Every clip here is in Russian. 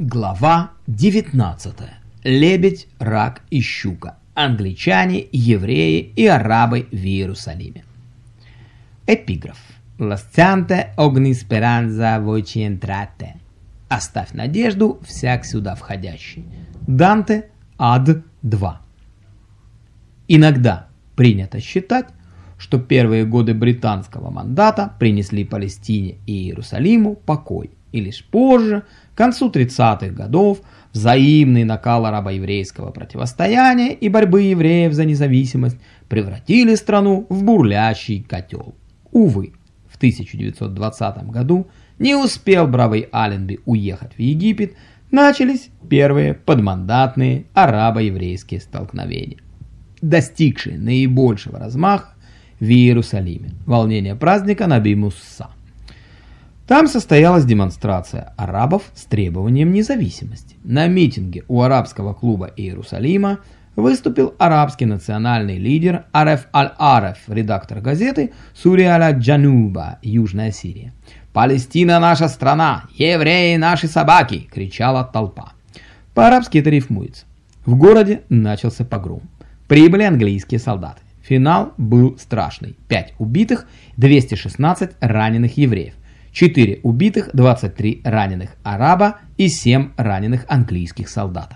Глава 19. Лебедь, рак и щука. Англичане, евреи и арабы в Иерусалиме. Эпиграф. Ласцанте огни спиранза войчи энтрате. Оставь надежду всяк сюда входящий. Данте, Ад 2. Иногда принято считать, что первые годы британского мандата принесли Палестине и Иерусалиму покой, и лишь позже – к концу 30-х годов взаимный накал арабо-еврейского противостояния и борьбы евреев за независимость превратили страну в бурлящий котел. Увы, в 1920 году не успел бравый Аленби уехать в Египет, начались первые подмандатные арабо-еврейские столкновения, достигшие наибольшего размаха в Иерусалиме. Волнение праздника Наби Мусса. Там состоялась демонстрация арабов с требованием независимости. На митинге у арабского клуба Иерусалима выступил арабский национальный лидер Ареф Аль-Ареф, редактор газеты Суриаля Джануба, Южная Сирия. «Палестина наша страна! Евреи наши собаки!» – кричала толпа. По-арабски это рифмуется. В городе начался погром. Прибыли английские солдаты. Финал был страшный. 5 убитых, 216 раненых евреев. 4 убитых, 23 раненых араба и 7 раненых английских солдат.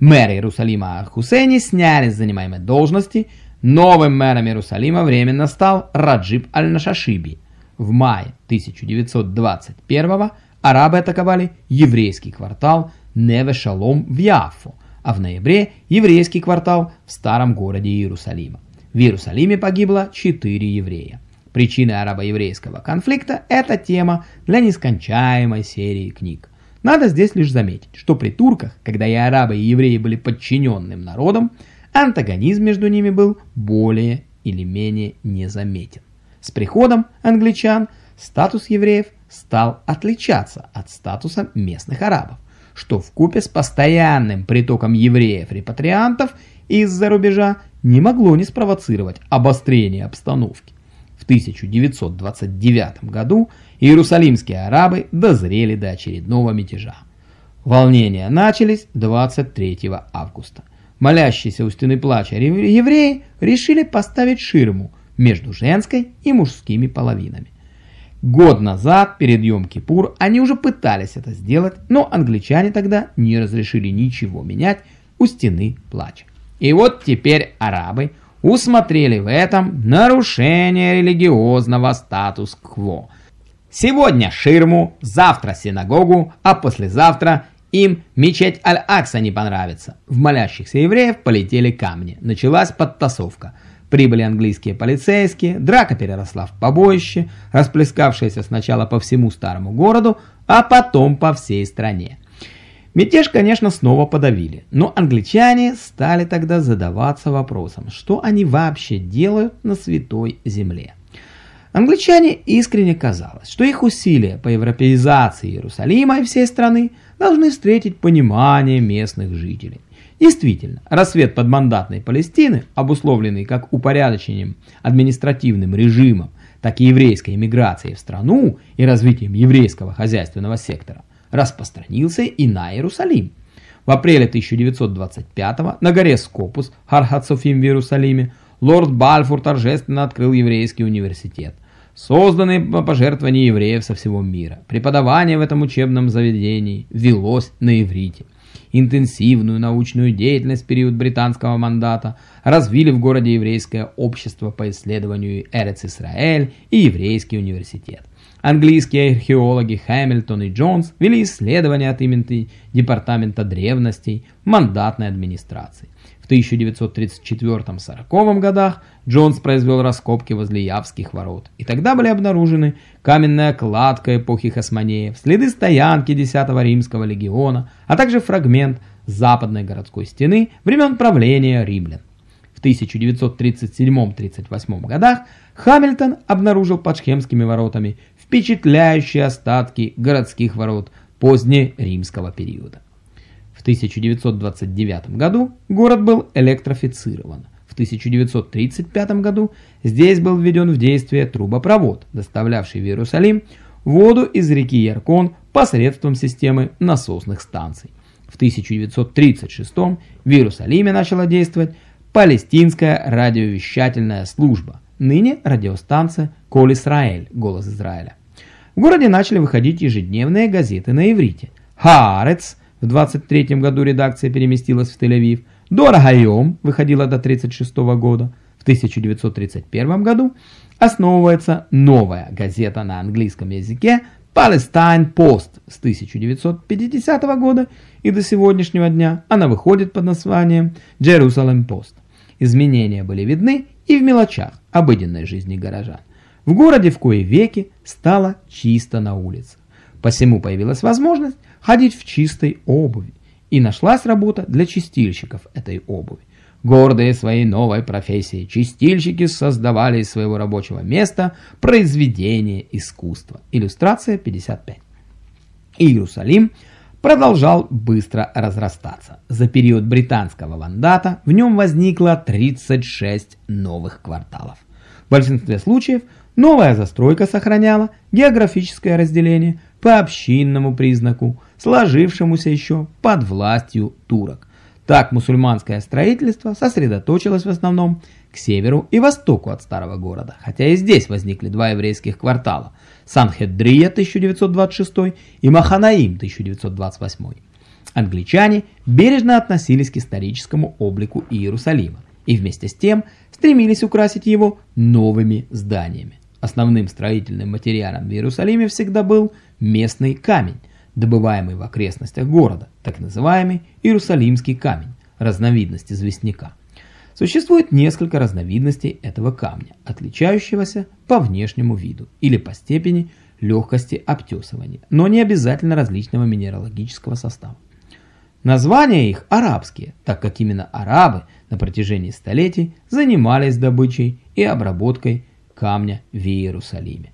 Мэр Иерусалима Хусейни сняли с занимаемой должности. Новым мэром Иерусалима временно стал Раджиб Аль-Нашашиби. В мае 1921 арабы атаковали еврейский квартал Неве-Шалом в Яффу, а в ноябре еврейский квартал в старом городе Иерусалима. В Иерусалиме погибло 4 еврея. Причины арабо-еврейского конфликта – это тема для нескончаемой серии книг. Надо здесь лишь заметить, что при турках, когда и арабы, и евреи были подчиненным народом, антагонизм между ними был более или менее незаметен. С приходом англичан статус евреев стал отличаться от статуса местных арабов, что в купе с постоянным притоком евреев-репатриантов из-за рубежа не могло не спровоцировать обострение обстановки. В 1929 году иерусалимские арабы дозрели до очередного мятежа. Волнения начались 23 августа. Молящиеся у стены плача евреи решили поставить ширму между женской и мужскими половинами. Год назад, перед Йом-Кипур, они уже пытались это сделать, но англичане тогда не разрешили ничего менять у стены плача. И вот теперь арабы – усмотрели в этом нарушение религиозного статус-кво. Сегодня ширму, завтра синагогу, а послезавтра им мечеть Аль-Акса не понравится. В молящихся евреев полетели камни. Началась подтасовка. Прибыли английские полицейские, драка переросла в побоище, расплескавшееся сначала по всему старому городу, а потом по всей стране. Мятеж, конечно, снова подавили, но англичане стали тогда задаваться вопросом, что они вообще делают на Святой Земле. Англичане искренне казалось, что их усилия по европеизации Иерусалима и всей страны должны встретить понимание местных жителей. Действительно, рассвет подмандатной Палестины, обусловленный как упорядочением административным режимом, так и еврейской эмиграцией в страну и развитием еврейского хозяйственного сектора – распространился и на Иерусалим. В апреле 1925 на горе Скопус, Хархацофим в Иерусалиме, лорд Бальфур торжественно открыл еврейский университет, созданный по пожертвованию евреев со всего мира. Преподавание в этом учебном заведении велось на иврите. Интенсивную научную деятельность в период британского мандата развили в городе еврейское общество по исследованию Эрец-Исраэль и еврейский университет. Английские археологи Хэмилтон и Джонс вели исследования от имени Департамента древностей мандатной администрации. В 1934-40 годах Джонс произвел раскопки возле Явских ворот, и тогда были обнаружены каменная кладка эпохи Хасмонеев, следы стоянки 10-го римского легиона, а также фрагмент западной городской стены времен правления римлян. В 1937-38 годах Хамильтон обнаружил под Шхемскими воротами впечатляющие остатки городских ворот позднеримского периода. В 1929 году город был электрифицирован. В 1935 году здесь был введен в действие трубопровод, доставлявший в Иерусалим воду из реки Яркон посредством системы насосных станций. В 1936 в Иерусалиме начала действовать палестинская радиовещательная служба, ныне радиостанция «Кол Исраэль» «Голос Израиля». В городе начали выходить ежедневные газеты на иврите. «Хаарец» в 23 году редакция переместилась в Тель-Авив, «Дора Хайом» выходила до 1936 года, в 1931 году основывается новая газета на английском языке Palestine Post с 1950 года и до сегодняшнего дня она выходит под названием Jerusalem Post. Изменения были видны и в мелочах обыденной жизни горожан. В городе в кое веки стало чисто на улице. Посему появилась возможность ходить в чистой обуви. И нашлась работа для чистильщиков этой обуви. Гордые своей новой профессией, чистильщики создавали из своего рабочего места произведение искусства. Иллюстрация 55. Иерусалим продолжал быстро разрастаться. За период британского мандата в нем возникло 36 новых кварталов. В большинстве случаев новая застройка сохраняла географическое разделение по общинному признаку, сложившемуся еще под властью турок. Так мусульманское строительство сосредоточилось в основном к северу и востоку от старого города, хотя и здесь возникли два еврейских квартала – Санхедрия 1926 и Маханаим 1928. Англичане бережно относились к историческому облику Иерусалима и вместе с тем стремились украсить его новыми зданиями. Основным строительным материалом в Иерусалиме всегда был местный камень – добываемый в окрестностях города, так называемый Иерусалимский камень, разновидность известняка. Существует несколько разновидностей этого камня, отличающегося по внешнему виду или по степени легкости обтесывания, но не обязательно различного минералогического состава. Названия их арабские, так как именно арабы на протяжении столетий занимались добычей и обработкой камня в Иерусалиме.